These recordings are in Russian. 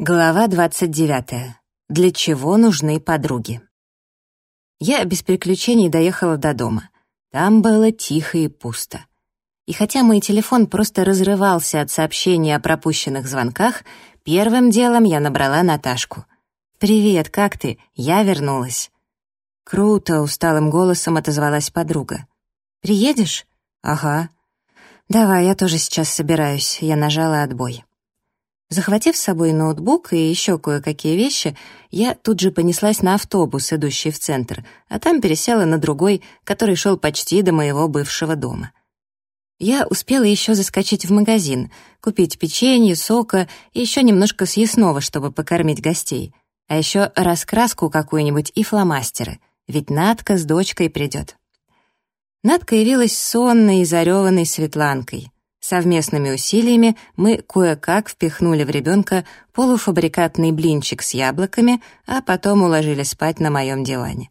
Глава 29. Для чего нужны подруги? Я без приключений доехала до дома. Там было тихо и пусто. И хотя мой телефон просто разрывался от сообщений о пропущенных звонках, первым делом я набрала Наташку. «Привет, как ты? Я вернулась». «Круто», — усталым голосом отозвалась подруга. «Приедешь?» «Ага». «Давай, я тоже сейчас собираюсь». Я нажала отбой. Захватив с собой ноутбук и еще кое-какие вещи, я тут же понеслась на автобус, идущий в центр, а там пересела на другой, который шел почти до моего бывшего дома. Я успела еще заскочить в магазин, купить печенье, сока и еще немножко съестного, чтобы покормить гостей, а еще раскраску какую-нибудь и фломастеры, ведь Надка с дочкой придет. Надка явилась сонной и зареванной Светланкой. Совместными усилиями мы кое-как впихнули в ребенка полуфабрикатный блинчик с яблоками, а потом уложили спать на моем диване.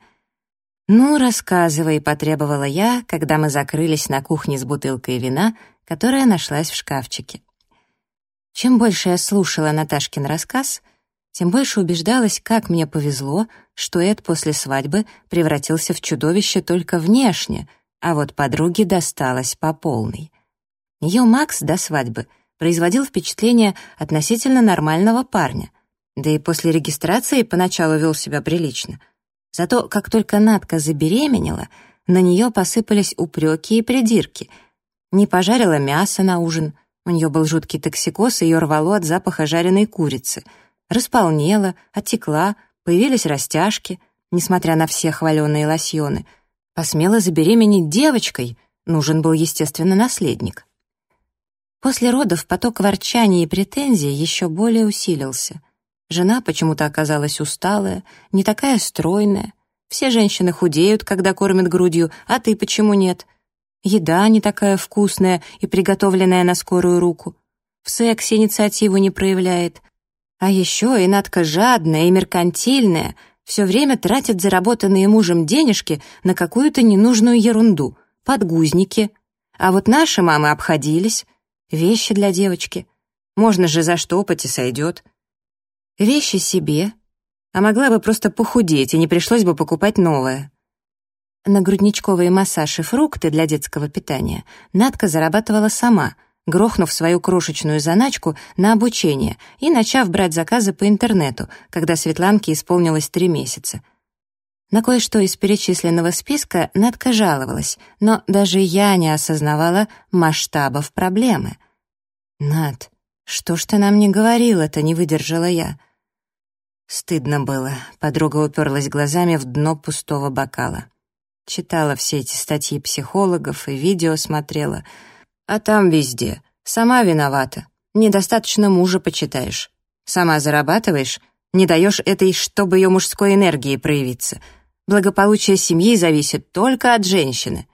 «Ну, рассказывай», — потребовала я, когда мы закрылись на кухне с бутылкой вина, которая нашлась в шкафчике. Чем больше я слушала Наташкин рассказ, тем больше убеждалась, как мне повезло, что Эд после свадьбы превратился в чудовище только внешне, а вот подруге досталось по полной. Ее Макс до свадьбы производил впечатление относительно нормального парня, да и после регистрации поначалу вел себя прилично. Зато как только Надка забеременела, на нее посыпались упреки и придирки. Не пожарила мясо на ужин, у нее был жуткий токсикоз, ее рвало от запаха жареной курицы. Располнела, оттекла, появились растяжки, несмотря на все хваленые лосьоны. Посмела забеременеть девочкой, нужен был, естественно, наследник. После родов поток ворчаний и претензий еще более усилился. Жена почему-то оказалась усталая, не такая стройная. Все женщины худеют, когда кормят грудью, а ты почему нет? Еда не такая вкусная и приготовленная на скорую руку. В сексе инициативу не проявляет. А еще и Надка жадная и меркантильная, все время тратит заработанные мужем денежки на какую-то ненужную ерунду, подгузники. А вот наши мамы обходились, Вещи для девочки. Можно же заштопать и сойдет. Вещи себе. А могла бы просто похудеть, и не пришлось бы покупать новое. На грудничковые массаж и фрукты для детского питания Надка зарабатывала сама, грохнув свою крошечную заначку на обучение и начав брать заказы по интернету, когда Светланке исполнилось три месяца. На кое-что из перечисленного списка Надка жаловалась, но даже я не осознавала масштабов проблемы. «Над, что ж ты нам не говорила-то?» — не выдержала я. Стыдно было. Подруга уперлась глазами в дно пустого бокала. Читала все эти статьи психологов и видео смотрела. А там везде. Сама виновата. Недостаточно мужа почитаешь. Сама зарабатываешь, не даешь этой, чтобы ее мужской энергии проявиться. Благополучие семьи зависит только от женщины.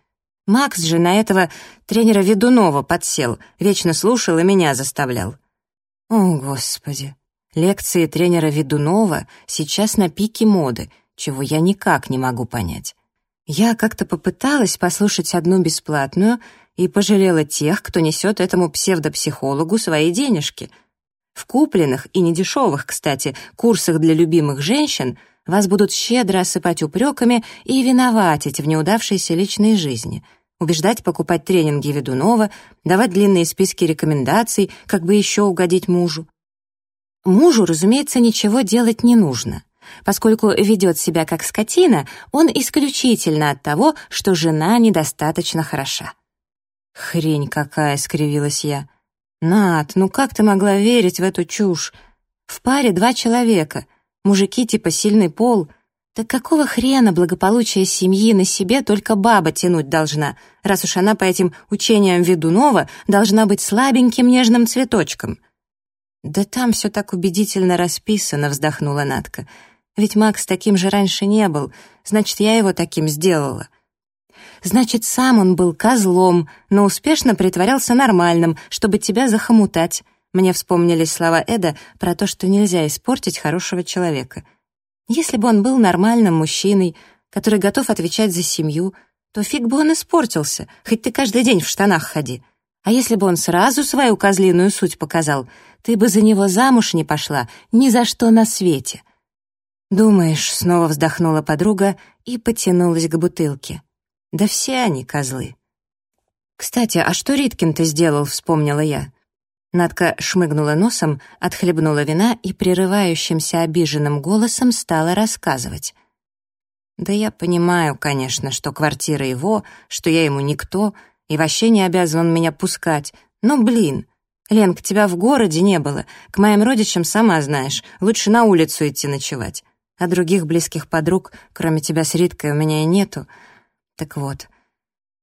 Макс же на этого тренера Ведунова подсел, вечно слушал и меня заставлял. О, Господи! Лекции тренера Ведунова сейчас на пике моды, чего я никак не могу понять. Я как-то попыталась послушать одну бесплатную и пожалела тех, кто несет этому псевдопсихологу свои денежки. В купленных и недешевых, кстати, курсах для любимых женщин вас будут щедро осыпать упреками и виноватить в неудавшейся личной жизни — убеждать покупать тренинги Ведунова, давать длинные списки рекомендаций, как бы еще угодить мужу. Мужу, разумеется, ничего делать не нужно. Поскольку ведет себя как скотина, он исключительно от того, что жена недостаточно хороша. «Хрень какая!» — скривилась я. «Над, ну как ты могла верить в эту чушь? В паре два человека, мужики типа сильный пол — так какого хрена благополучие семьи на себе только баба тянуть должна, раз уж она по этим учениям Ведунова должна быть слабеньким нежным цветочком? «Да там все так убедительно расписано», — вздохнула Натка. «Ведь Макс таким же раньше не был, значит, я его таким сделала». «Значит, сам он был козлом, но успешно притворялся нормальным, чтобы тебя захомутать». Мне вспомнились слова Эда про то, что нельзя испортить хорошего человека — если бы он был нормальным мужчиной, который готов отвечать за семью, то фиг бы он испортился, хоть ты каждый день в штанах ходи. А если бы он сразу свою козлиную суть показал, ты бы за него замуж не пошла ни за что на свете. «Думаешь», — снова вздохнула подруга и потянулась к бутылке. «Да все они козлы». «Кстати, а что Риткин-то сделал?» — вспомнила я. Надка шмыгнула носом, отхлебнула вина и прерывающимся обиженным голосом стала рассказывать. «Да я понимаю, конечно, что квартира его, что я ему никто, и вообще не обязан меня пускать. Но, блин, Ленка, тебя в городе не было. К моим родичам, сама знаешь, лучше на улицу идти ночевать а других близких подруг, кроме тебя с Риткой, у меня и нету. Так вот,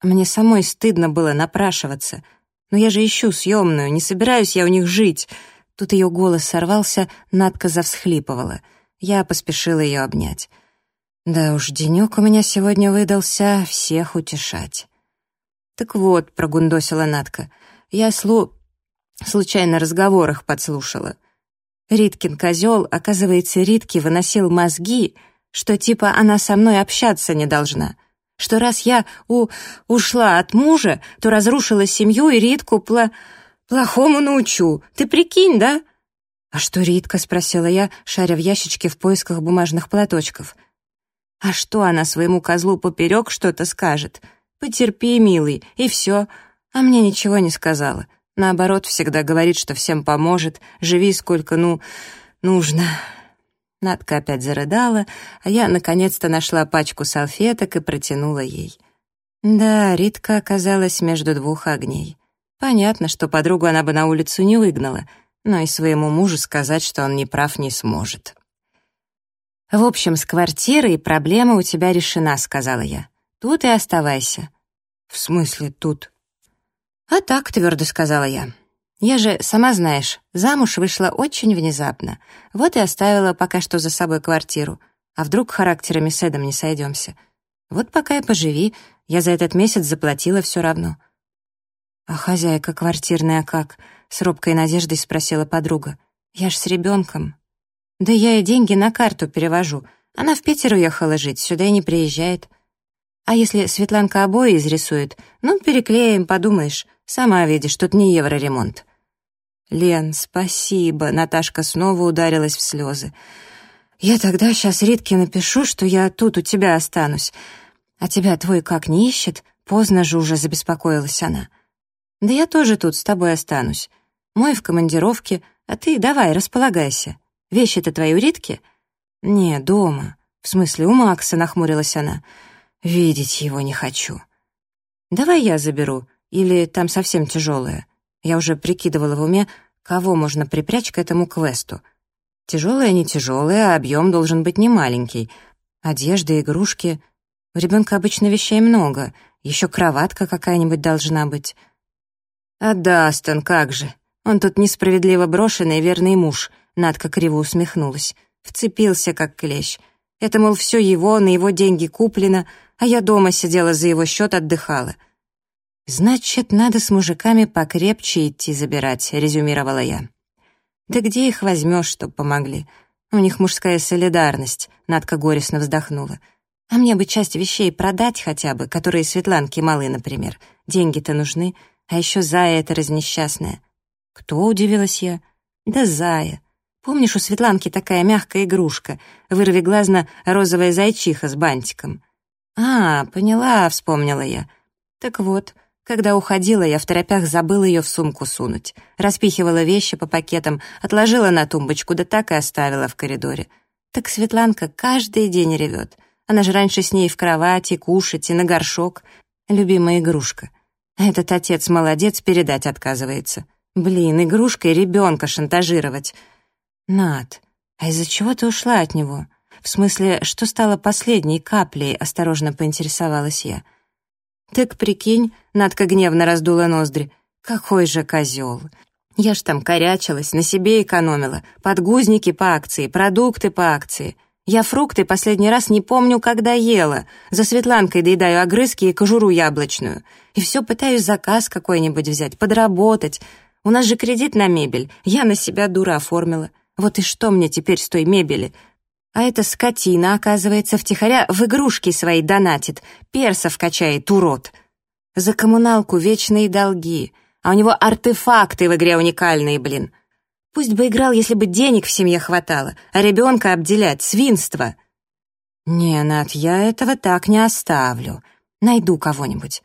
мне самой стыдно было напрашиваться. Но я же ищу съемную, не собираюсь я у них жить. Тут ее голос сорвался, Надка завсхлипывала. Я поспешила ее обнять. Да уж, денек у меня сегодня выдался всех утешать. Так вот, прогундосила Надка, я слу... случайно разговор их подслушала. Риткин козел, оказывается, Ритке выносил мозги, что типа она со мной общаться не должна, что раз я у... ушла от мужа, то разрушила семью и Ритку пла... плохому научу. Ты прикинь, да? «А что Ритка?» — спросила я, шаря в ящичке в поисках бумажных платочков. «А что она своему козлу поперек что-то скажет? Потерпи, милый, и все. А мне ничего не сказала. Наоборот, всегда говорит, что всем поможет, живи сколько, ну, нужно. Надка опять зарыдала, а я наконец-то нашла пачку салфеток и протянула ей. Да, Ритка оказалась между двух огней. Понятно, что подругу она бы на улицу не выгнала, но и своему мужу сказать, что он не прав, не сможет. «В общем, с квартирой проблема у тебя решена», — сказала я. «Тут и оставайся». «В смысле тут?» «А так», — твердо сказала я. «Я же, сама знаешь, замуж вышла очень внезапно. Вот и оставила пока что за собой квартиру. А вдруг характерами с Эдом не сойдемся? Вот пока и поживи, я за этот месяц заплатила все равно». «А хозяйка квартирная как?» — с робкой надеждой спросила подруга. «Я ж с ребенком». «Да я ей деньги на карту перевожу. Она в Питер уехала жить, сюда и не приезжает. А если Светланка обои изрисует, ну, переклеим, подумаешь. Сама видишь, тут не евроремонт». «Лен, спасибо», — Наташка снова ударилась в слезы. «Я тогда сейчас Ритке напишу, что я тут у тебя останусь. А тебя твой как не ищет? Поздно же уже забеспокоилась она. Да я тоже тут с тобой останусь. Мой в командировке, а ты давай, располагайся. Вещи-то твои у Ритки?» «Не, дома. В смысле, у Макса», — нахмурилась она. «Видеть его не хочу». «Давай я заберу. Или там совсем тяжелое? Я уже прикидывала в уме, кого можно припрячь к этому квесту. Тяжелое не тяжелое, а объем должен быть не маленький. Одежда, игрушки. У ребенка обычно вещей много. Еще кроватка какая-нибудь должна быть. А Дастон, как же. Он тут несправедливо брошенный верный муж. Надка криво усмехнулась. Вцепился, как клещ. Это, мол, все его, на его деньги куплено, а я дома сидела за его счет, отдыхала. «Значит, надо с мужиками покрепче идти забирать», — резюмировала я. «Да где их возьмешь, чтоб помогли? У них мужская солидарность», — Надка горестно вздохнула. «А мне бы часть вещей продать хотя бы, которые Светланке малы, например. Деньги-то нужны, а еще Зая эта разнесчастная». «Кто?» — удивилась я. «Да Зая. Помнишь, у Светланки такая мягкая игрушка, вырви глазно розовая зайчиха с бантиком?» «А, поняла», — вспомнила я. «Так вот». Когда уходила, я в торопях забыла ее в сумку сунуть. Распихивала вещи по пакетам, отложила на тумбочку, да так и оставила в коридоре. Так Светланка каждый день ревет. Она же раньше с ней в кровати, кушать и на горшок. Любимая игрушка. Этот отец молодец, передать отказывается. Блин, игрушкой ребенка шантажировать. Над, а из-за чего ты ушла от него? В смысле, что стало последней каплей, осторожно поинтересовалась я. — «Так прикинь», — Надка гневно раздула ноздри, «какой же козел! Я ж там корячилась, на себе экономила, подгузники по акции, продукты по акции. Я фрукты последний раз не помню, когда ела, за Светланкой доедаю огрызки и кожуру яблочную. И все пытаюсь заказ какой-нибудь взять, подработать. У нас же кредит на мебель, я на себя дура оформила. Вот и что мне теперь с той мебели? А эта скотина, оказывается, втихаря в игрушки свои донатит, персов качает, урод. За коммуналку вечные долги, А у него артефакты в игре уникальные, блин. Пусть бы играл, если бы денег в семье хватало, а ребенка обделять — свинство. Не, Над, я этого так не оставлю. Найду кого-нибудь.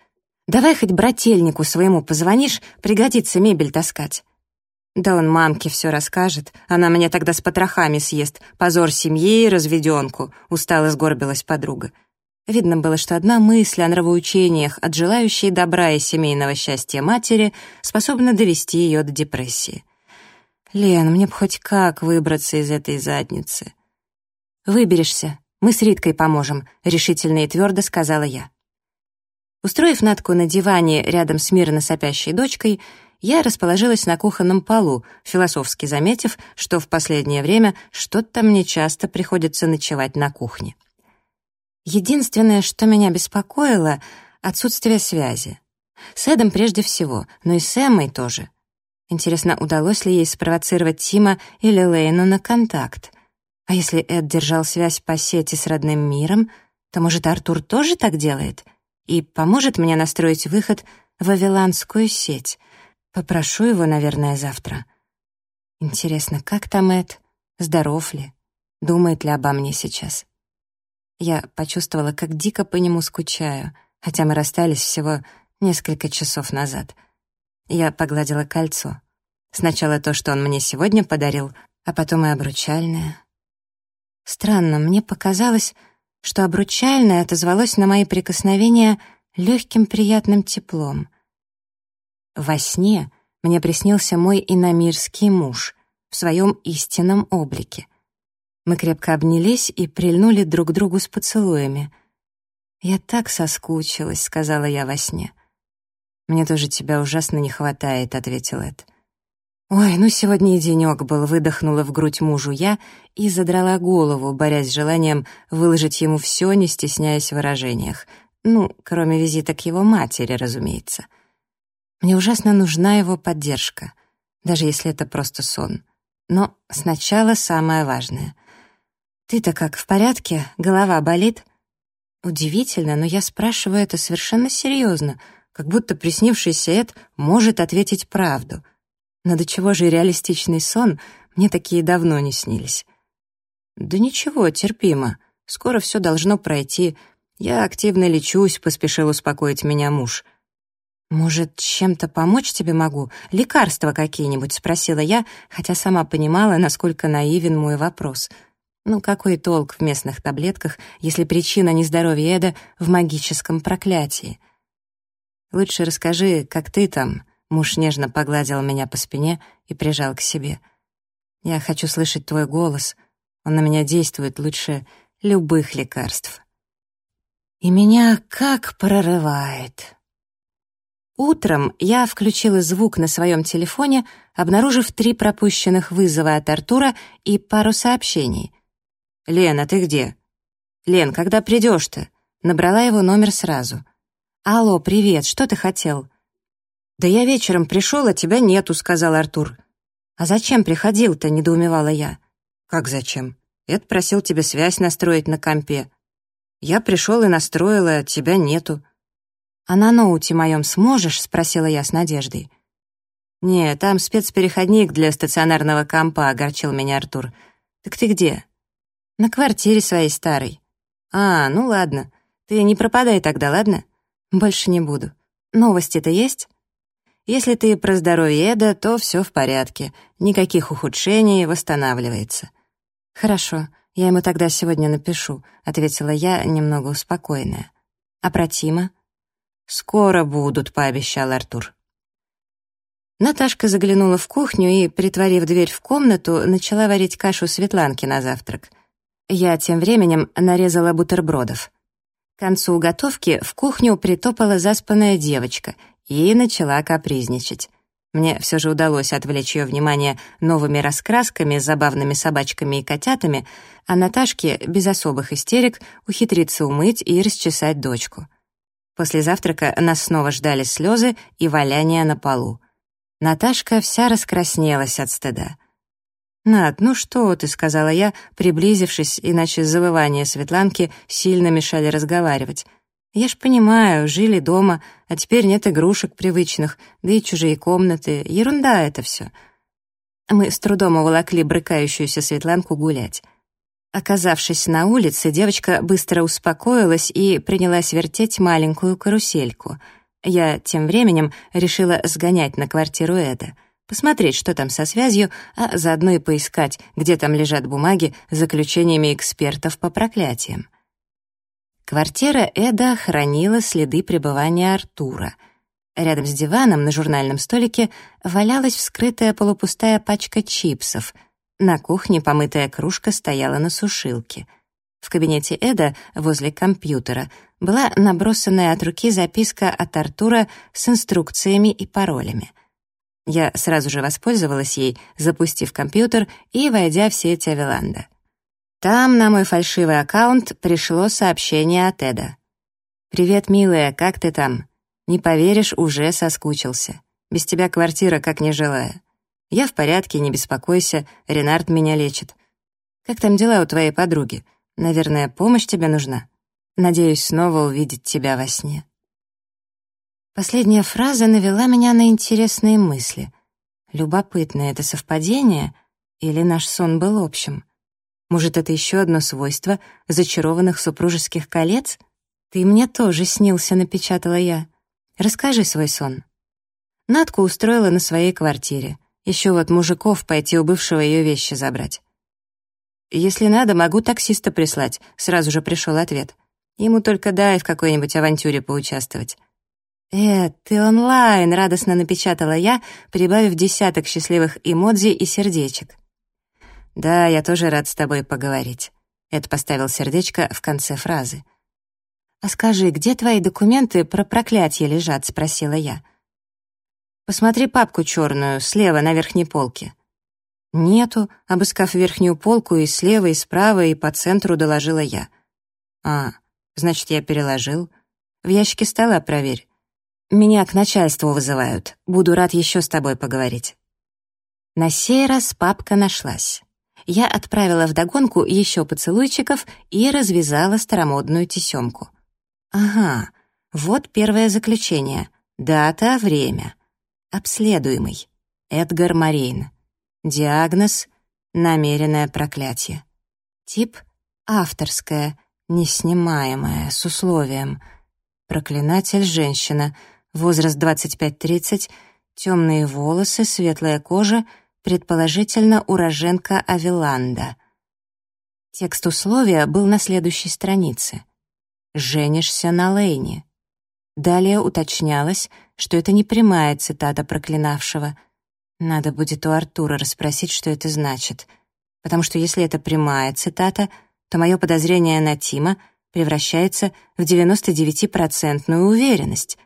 Давай хоть брательнику своему позвонишь, пригодится мебель таскать. Да он мамке все расскажет, она меня тогда с потрохами съест. Позор семьи и разведенку, устало сгорбилась подруга. Видно было, что одна мысль о нравоучениях от желающей добра и семейного счастья матери способна довести ее до депрессии. «Лен, мне б хоть как выбраться из этой задницы». «Выберешься, мы с Риткой поможем», — решительно и твердо сказала я. Устроив Натку на диване рядом с мирно сопящей дочкой, я расположилась на кухонном полу, философски заметив, что в последнее время что-то мне часто приходится ночевать на кухне. Единственное, что меня беспокоило — отсутствие связи. С Эдом прежде всего, но и с Эммой тоже. Интересно, удалось ли ей спровоцировать Тима или Лейну на контакт? А если Эд держал связь по сети с родным миром, то, может, Артур тоже так делает? И поможет мне настроить выход в Вавиланскую сеть — Попрошу его, наверное, завтра. Интересно, как там Эд? Здоров ли? Думает ли обо мне сейчас? Я почувствовала, как дико по нему скучаю, хотя мы расстались всего несколько часов назад. Я погладила кольцо. Сначала то, что он мне сегодня подарил, а потом и обручальное. Странно, мне показалось, что обручальное отозвалось на мои прикосновения легким приятным теплом — во сне мне приснился мой иномирский муж в своем истинном облике. Мы крепко обнялись и прильнули друг к другу с поцелуями. «Я так соскучилась», — сказала я во сне. «Мне тоже тебя ужасно не хватает», — ответил Эд. «Ой, ну сегодня и денёк был», — выдохнула в грудь мужу я и задрала голову, борясь с желанием выложить ему всё, не стесняясь в выражениях. Ну, кроме визита к его матери, разумеется. Мне ужасно нужна его поддержка, даже если это просто сон. Но сначала самое важное. «Ты-то как, в порядке? Голова болит?» Удивительно, но я спрашиваю это совершенно серьезно, как будто приснившийся Эд может ответить правду. Но до чего же реалистичный сон, мне такие давно не снились. «Да ничего, терпимо. Скоро все должно пройти. Я активно лечусь», — поспешил успокоить меня муж. «Может, чем-то помочь тебе могу? Лекарства какие-нибудь?» — спросила я, хотя сама понимала, насколько наивен мой вопрос. Ну, какой толк в местных таблетках, если причина нездоровья Эда в магическом проклятии? «Лучше расскажи, как ты там?» Муж нежно погладил меня по спине и прижал к себе. «Я хочу слышать твой голос. Он на меня действует лучше любых лекарств». И меня как прорывает. Утром я включила звук на своем телефоне, обнаружив три пропущенных вызова от Артура и пару сообщений. «Лена, ты где?» «Лен, когда придешь-то?» Набрала его номер сразу. «Алло, привет, что ты хотел?» «Да я вечером пришел, а тебя нету», — сказал Артур. «А зачем приходил-то?» — недоумевала я. «Как зачем? Эд просил тебе связь настроить на компе. Я пришел и настроила, а тебя нету. «А на ноуте моем сможешь?» — спросила я с надеждой. «Не, там спецпереходник для стационарного компа», — огорчил меня Артур. «Так ты где?» «На квартире своей старой». «А, ну ладно. Ты не пропадай тогда, ладно?» «Больше не буду. Новости-то есть?» «Если ты про здоровье Эда, то все в порядке. Никаких ухудшений, восстанавливается». «Хорошо, я ему тогда сегодня напишу», — ответила я, немного успокоенная. «А про Тима?» «Скоро будут», — пообещал Артур. Наташка заглянула в кухню и, притворив дверь в комнату, начала варить кашу Светланки на завтрак. Я тем временем нарезала бутербродов. К концу готовки в кухню притопала заспанная девочка и начала капризничать. Мне все же удалось отвлечь ее внимание новыми раскрасками, забавными собачками и котятами, а Наташке без особых истерик ухитриться умыть и расчесать дочку. После завтрака нас снова ждали слезы и валяние на полу. Наташка вся раскраснелась от стыда. «Над, ну что ты», — сказала я, приблизившись, иначе завывания Светланки сильно мешали разговаривать. Я ж понимаю, жили дома, а теперь нет игрушек привычных, да и чужие комнаты. Ерунда это все. Мы с трудом уволокли брыкающуюся Светланку гулять. Оказавшись на улице, девочка быстро успокоилась и принялась вертеть маленькую карусельку. Я тем временем решила сгонять на квартиру Эда, посмотреть, что там со связью, а заодно и поискать, где там лежат бумаги с заключениями экспертов по проклятиям. Квартира Эда хранила следы пребывания Артура. Рядом с диваном на журнальном столике валялась вскрытая полупустая пачка чипсов — на кухне помытая кружка стояла на сушилке. В кабинете Эда, возле компьютера, была набросанная от руки записка от Артура с инструкциями и паролями. Я сразу же воспользовалась ей, запустив компьютер и войдя в сеть Авиланда. Там на мой фальшивый аккаунт пришло сообщение от Эда. «Привет, милая, как ты там? Не поверишь, уже соскучился. Без тебя квартира как нежилая. Я в порядке, не беспокойся, Ренард меня лечит. Как там дела у твоей подруги? Наверное, помощь тебе нужна? Надеюсь снова увидеть тебя во сне». Последняя фраза навела меня на интересные мысли. Любопытно, это совпадение или наш сон был общим? Может, это еще одно свойство зачарованных супружеских колец? Ты мне тоже снился, напечатала я. Расскажи свой сон. Надку устроила на своей квартире. Еще вот мужиков пойти у бывшего ее вещи забрать. «Если надо, могу таксиста прислать», — сразу же пришел ответ. «Ему только дай в какой-нибудь авантюре поучаствовать». «Э, ты онлайн», — радостно напечатала я, прибавив десяток счастливых эмодзи и сердечек. «Да, я тоже рад с тобой поговорить». Эд поставил сердечко в конце фразы. «А скажи, где твои документы про проклятие лежат?» — спросила я. Посмотри папку черную, слева на верхней полке». «Нету», — обыскав верхнюю полку и слева, и справа, и по центру доложила я. «А, значит, я переложил. В ящике стола проверь. Меня к начальству вызывают. Буду рад еще с тобой поговорить». На сей раз папка нашлась. Я отправила вдогонку еще поцелуйчиков и развязала старомодную тесемку. Ага, вот первое заключение. Дата, время. Обследуемый. Эдгар Марейн. Диагноз — намеренное проклятие. Тип — авторское, неснимаемое, с условием. Проклинатель — женщина. Возраст 25-30, темные волосы, светлая кожа, предположительно уроженка Авиланда. Текст условия был на следующей странице. «Женишься на Лейне». Далее уточнялось, что это не прямая цитата проклинавшего. Надо будет у Артура расспросить, что это значит. Потому что если это прямая цитата, то мое подозрение на Тима превращается в 99-процентную уверенность.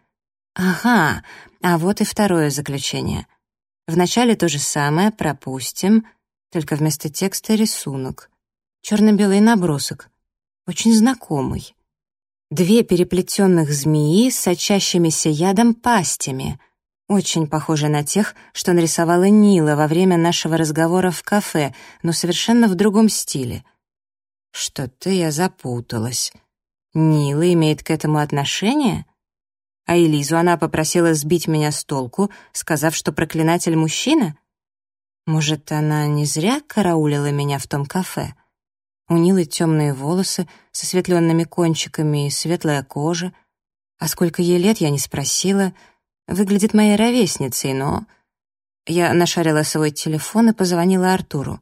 Ага, а вот и второе заключение. Вначале то же самое, пропустим, только вместо текста рисунок. Черно-белый набросок. Очень знакомый. Две переплетенных змеи с сочащимися ядом пастями, очень похожи на тех, что нарисовала Нила во время нашего разговора в кафе, но совершенно в другом стиле. Что-то я запуталась. Нила имеет к этому отношение? А Элизу она попросила сбить меня с толку, сказав, что проклинатель мужчина? Может, она не зря караулила меня в том кафе? У темные волосы с осветленными кончиками и светлая кожа. А сколько ей лет, я не спросила. Выглядит моей ровесницей, но... Я нашарила свой телефон и позвонила Артуру.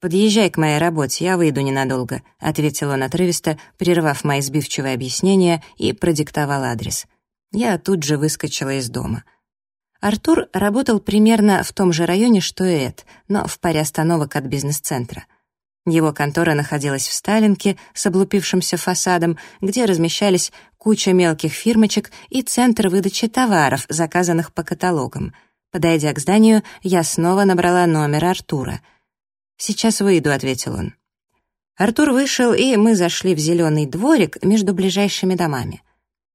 «Подъезжай к моей работе, я выйду ненадолго», — ответил он отрывисто, прервав мои сбивчивые объяснения и продиктовал адрес. Я тут же выскочила из дома. Артур работал примерно в том же районе, что и Эд, но в паре остановок от бизнес-центра. Его контора находилась в Сталинке с облупившимся фасадом, где размещались куча мелких фирмочек и центр выдачи товаров, заказанных по каталогам. Подойдя к зданию, я снова набрала номер Артура. «Сейчас выйду», — ответил он. Артур вышел, и мы зашли в зеленый дворик между ближайшими домами.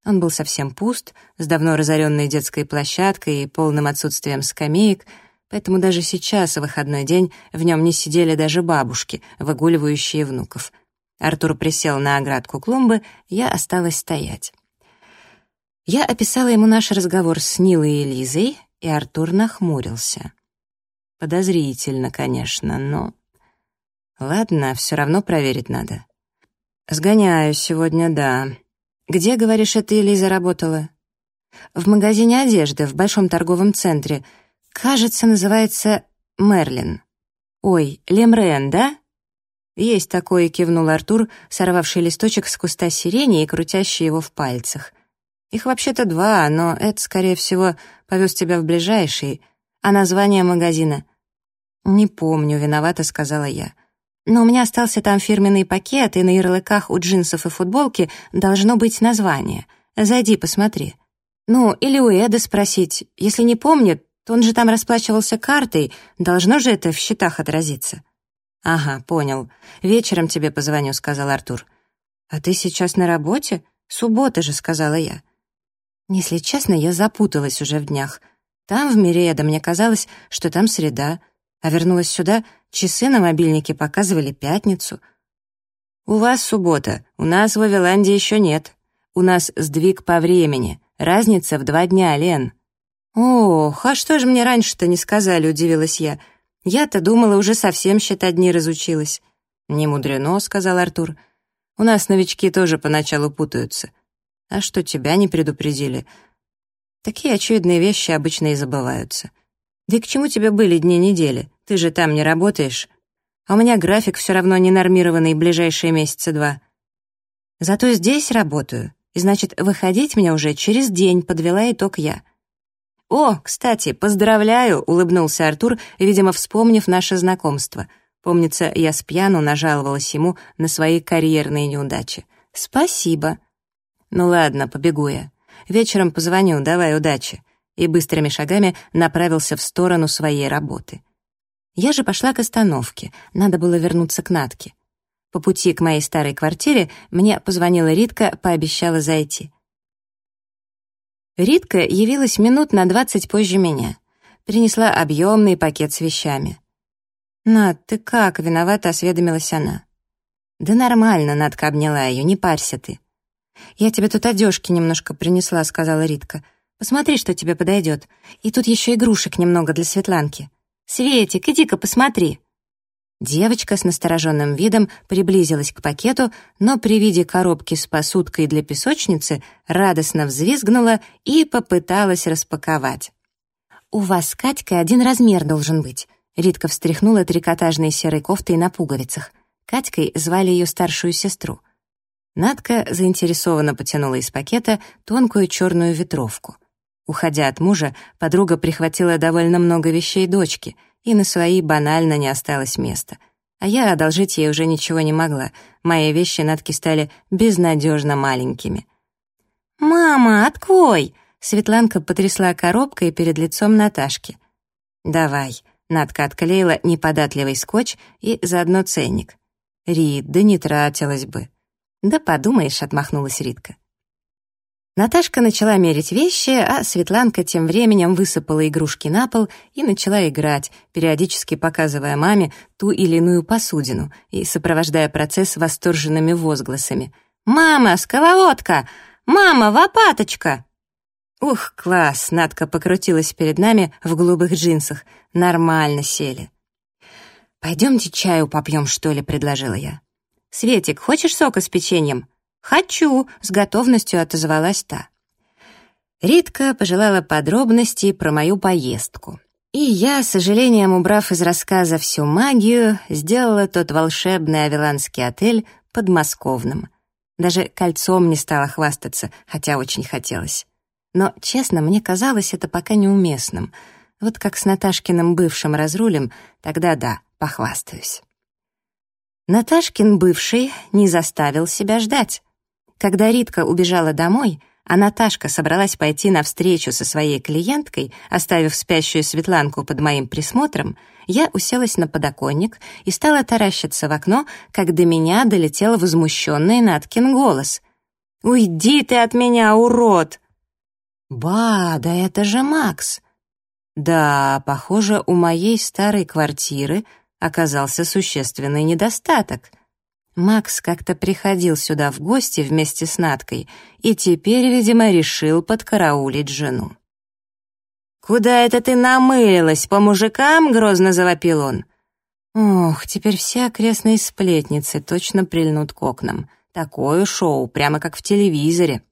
Он был совсем пуст, с давно разоренной детской площадкой и полным отсутствием скамеек — поэтому даже сейчас, в выходной день, в нем не сидели даже бабушки, выгуливающие внуков. Артур присел на оградку клумбы, я осталась стоять. Я описала ему наш разговор с Нилой и Лизой, и Артур нахмурился. Подозрительно, конечно, но... Ладно, все равно проверить надо. Сгоняю сегодня, да. Где, говоришь, это Лиза работала? В магазине одежды в большом торговом центре. Кажется, называется Мерлин. Ой, Лемрен, да? «Есть такое», — кивнул Артур, сорвавший листочек с куста сирени и крутящий его в пальцах. «Их вообще-то два, но это, скорее всего, повез тебя в ближайший. А название магазина?» «Не помню, виновата», — сказала я. «Но у меня остался там фирменный пакет, и на ярлыках у джинсов и футболки должно быть название. Зайди, посмотри». «Ну, или у Эда спросить. Если не помнит, он же там расплачивался картой, должно же это в счетах отразиться». «Ага, понял. Вечером тебе позвоню», — сказал Артур. «А ты сейчас на работе? Суббота же», — сказала я. Если честно, я запуталась уже в днях. Там, в Миреда, мне казалось, что там среда, а вернулась сюда, часы на мобильнике показывали пятницу. «У вас суббота, у нас в Вавиланде еще нет. У нас сдвиг по времени, разница в два дня, Лен». «Ох, а что же мне раньше-то не сказали?» — удивилась я. Я-то думала, уже совсем считать дни разучилась. «Не мудрено», — сказал Артур. «У нас новички тоже поначалу путаются. А что, тебя не предупредили?» Такие очевидные вещи обычно и забываются. Да и к чему тебе были дни недели? Ты же там не работаешь. А у меня график все равно не нормированный ближайшие месяца два. Зато здесь работаю, и значит, выходить мне уже через день, подвела итог я. «О, кстати, поздравляю!» — улыбнулся Артур, видимо, вспомнив наше знакомство. Помнится, я с пьяну нажаловалась ему на свои карьерные неудачи. «Спасибо!» «Ну ладно, побегу я. Вечером позвоню, давай, удачи!» И быстрыми шагами направился в сторону своей работы. Я же пошла к остановке, надо было вернуться к Натке. По пути к моей старой квартире мне позвонила Ритка, пообещала зайти. Ритка явилась минут на двадцать позже меня. Принесла объемный пакет с вещами. «Над, ты как?» — виновата осведомилась она. «Да нормально», — Надка обняла ее, — «не парься ты». «Я тебе тут одежки немножко принесла», — сказала Ритка. «Посмотри, что тебе подойдет. И тут еще игрушек немного для Светланки. Светик, иди-ка посмотри». Девочка с настороженным видом приблизилась к пакету, но при виде коробки с посудкой для песочницы радостно взвизгнула и попыталась распаковать. «У вас с Катькой один размер должен быть», — Ритка встряхнула трикотажной серой кофтой на пуговицах. Катькой звали ее старшую сестру. Надка заинтересованно потянула из пакета тонкую черную ветровку. Уходя от мужа, подруга прихватила довольно много вещей дочки — и на свои банально не осталось места. А я одолжить ей уже ничего не могла. Мои вещи Натки стали безнадежно маленькими. «Мама, открой!» Светланка потрясла коробкой перед лицом Наташки. «Давай». Натка отклеила неподатливый скотч и заодно ценник. «Рит, да не тратилась бы». «Да подумаешь», — отмахнулась Ритка. Наташка начала мерить вещи, а Светланка тем временем высыпала игрушки на пол и начала играть, периодически показывая маме ту или иную посудину и сопровождая процесс восторженными возгласами. «Мама, сковородка! Мама, лопаточка!» «Ух, класс!» — Натка покрутилась перед нами в голубых джинсах. «Нормально сели». «Пойдемте чаю попьем, что ли?» — предложила я. «Светик, хочешь сока с печеньем?» «Хочу», — с готовностью отозвалась та. Ритка пожелала подробностей про мою поездку. И я, с сожалением убрав из рассказа всю магию, сделала тот волшебный авиланский отель подмосковным. Даже кольцом не стала хвастаться, хотя очень хотелось. Но, честно, мне казалось это пока неуместным. Вот как с Наташкиным бывшим разрулем, тогда да, похвастаюсь. Наташкин бывший не заставил себя ждать. Когда Ритка убежала домой, а Наташка собралась пойти на встречу со своей клиенткой, оставив спящую Светланку под моим присмотром, я уселась на подоконник и стала таращиться в окно, как до меня долетел возмущенный Наткин голос. «Уйди ты от меня, урод!» «Ба, да это же Макс!» Да, похоже, у моей старой квартиры оказался существенный недостаток. Макс как-то приходил сюда в гости вместе с Надкой и теперь, видимо, решил подкараулить жену. «Куда это ты намылилась? По мужикам?» — грозно завопил он. Ох, теперь все окрестные сплетницы точно прильнут к окнам. Такое шоу, прямо как в телевизоре.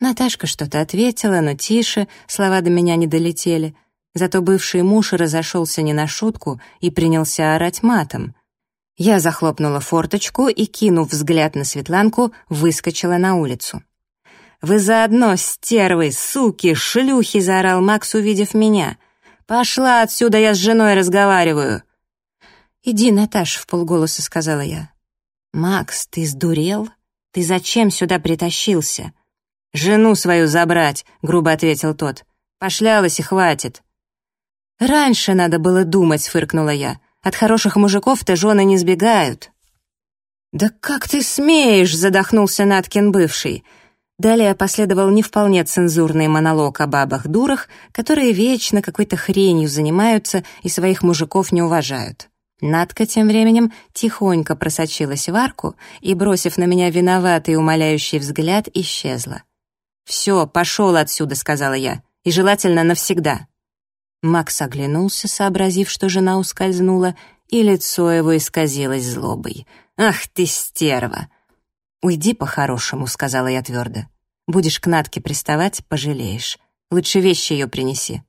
Наташка что-то ответила, но тише, слова до меня не долетели. Зато бывший муж разошелся не на шутку и принялся орать матом. Я захлопнула форточку и, кинув взгляд на Светланку, выскочила на улицу. «Вы заодно, стервы, суки, шлюхи!» — заорал Макс, увидев меня. «Пошла отсюда, я с женой разговариваю!» «Иди, Наташ», — в полголоса сказала я. «Макс, ты сдурел? Ты зачем сюда притащился?» «Жену свою забрать», — грубо ответил тот. «Пошлялась и хватит». «Раньше надо было думать», — фыркнула я. «От хороших мужиков-то жены не сбегают». «Да как ты смеешь?» — задохнулся Наткин бывший. Далее последовал не вполне цензурный монолог о бабах-дурах, которые вечно какой-то хренью занимаются и своих мужиков не уважают. Надка тем временем тихонько просочилась в арку и, бросив на меня виноватый умоляющий взгляд, исчезла. «Все, пошел отсюда», — сказала я, — «и желательно навсегда». Макс оглянулся, сообразив, что жена ускользнула, и лицо его исказилось злобой. «Ах ты, стерва!» «Уйди по-хорошему», — сказала я твердо. «Будешь к Натке приставать, пожалеешь. Лучше вещи ее принеси».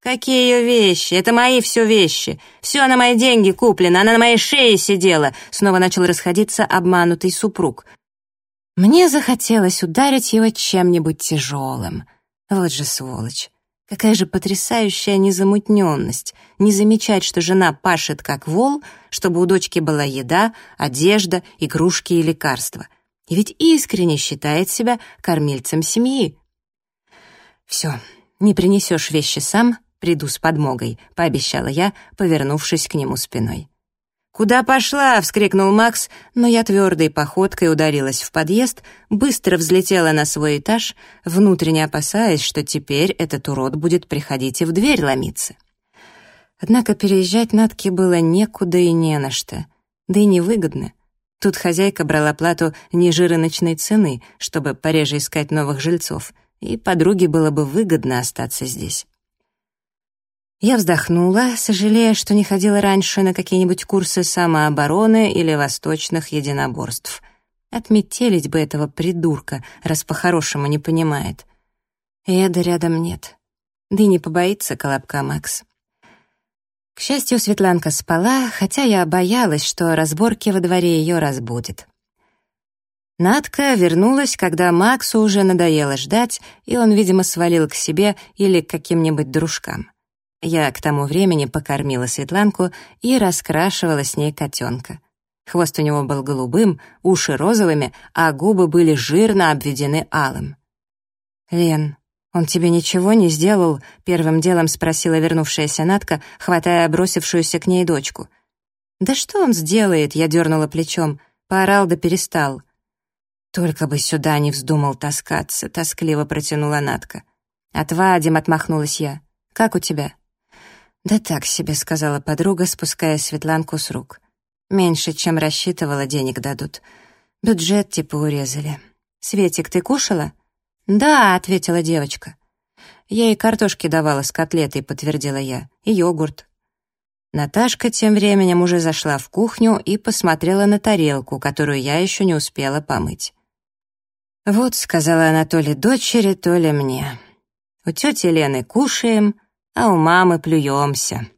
«Какие ее вещи? Это мои все вещи. Все на мои деньги куплено, она на моей шее сидела», — снова начал расходиться обманутый супруг. Мне захотелось ударить его чем-нибудь тяжелым. Вот же сволочь. Какая же потрясающая незамутненность. Не замечать, что жена пашет как вол, чтобы у дочки была еда, одежда, игрушки и лекарства. И ведь искренне считает себя кормильцем семьи. «Все, не принесешь вещи сам, приду с подмогой», — пообещала я, повернувшись к нему спиной. «Куда пошла?» — вскрикнул Макс, но я твердой походкой ударилась в подъезд, быстро взлетела на свой этаж, внутренне опасаясь, что теперь этот урод будет приходить и в дверь ломиться. Однако переезжать Натке было некуда и не на что, да и невыгодно. Тут хозяйка брала плату ниже рыночной цены, чтобы пореже искать новых жильцов, и подруге было бы выгодно остаться здесь. Я вздохнула, сожалея, что не ходила раньше на какие-нибудь курсы самообороны или восточных единоборств. Отметелить бы этого придурка, раз по-хорошему не понимает. Эда рядом нет. Да и не побоится колобка Макс. К счастью, Светланка спала, хотя я боялась, что разборки во дворе ее разбудит. Надка вернулась, когда Максу уже надоело ждать, и он, видимо, свалил к себе или к каким-нибудь дружкам. Я к тому времени покормила Светланку и раскрашивала с ней котенка. Хвост у него был голубым, уши розовыми, а губы были жирно обведены алым. «Лен, он тебе ничего не сделал?» — первым делом спросила вернувшаяся Натка, хватая бросившуюся к ней дочку. «Да что он сделает?» — я дернула плечом. Поорал да перестал. «Только бы сюда не вздумал таскаться», — тоскливо протянула Натка. «Отвадим», — отмахнулась я. «Как у тебя?» «Да так себе», — сказала подруга, спуская Светланку с рук. «Меньше, чем рассчитывала, денег дадут. Бюджет типа урезали. Светик, ты кушала?» «Да», — ответила девочка. «Я ей картошки давала с котлетой», — подтвердила я, — «и йогурт». Наташка тем временем уже зашла в кухню и посмотрела на тарелку, которую я еще не успела помыть. «Вот», — сказала она то ли дочери, то ли мне. «У тети Лены кушаем, а у мамы плюемся.